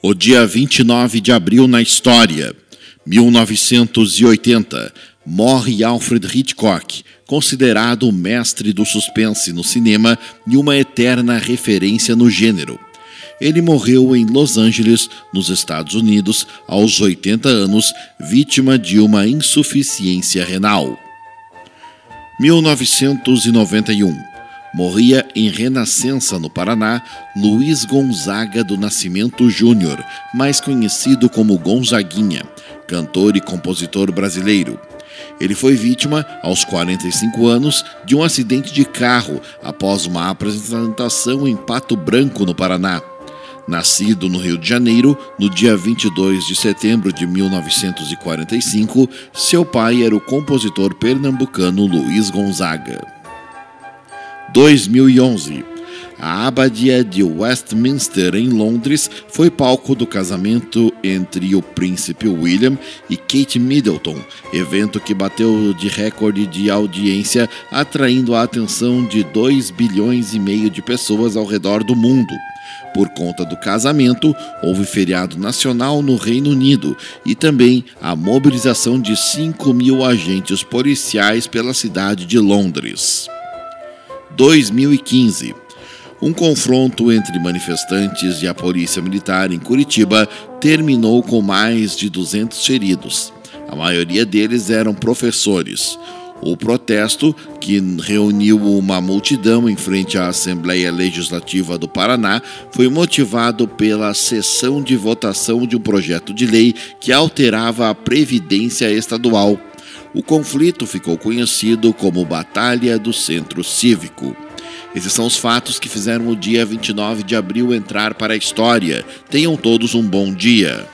O dia 29 de abril na história, 1980, morre Alfred Hitchcock, considerado o mestre do suspense no cinema e uma eterna referência no gênero. Ele morreu em Los Angeles, nos Estados Unidos, aos 80 anos, vítima de uma insuficiência renal. 1991 morria em Renascença, no Paraná, Luiz Gonzaga do Nascimento Júnior, mais conhecido como Gonzaguinha, cantor e compositor brasileiro. Ele foi vítima, aos 45 anos, de um acidente de carro após uma apresentação em Pato Branco, no Paraná. Nascido no Rio de Janeiro, no dia 22 de setembro de 1945, seu pai era o compositor pernambucano Luiz Gonzaga. 2011. A Abadia de Westminster, em Londres, foi palco do casamento entre o príncipe William e Kate Middleton, evento que bateu de recorde de audiência, atraindo a atenção de 2 bilhões e meio de pessoas ao redor do mundo. Por conta do casamento, houve feriado nacional no Reino Unido e também a mobilização de 5 mil agentes policiais pela cidade de Londres. 2015. Um confronto entre manifestantes e a polícia militar em Curitiba terminou com mais de 200 feridos. A maioria deles eram professores. O protesto, que reuniu uma multidão em frente à Assembleia Legislativa do Paraná, foi motivado pela sessão de votação de um projeto de lei que alterava a Previdência Estadual o conflito ficou conhecido como Batalha do Centro Cívico. Esses são os fatos que fizeram o dia 29 de abril entrar para a história. Tenham todos um bom dia.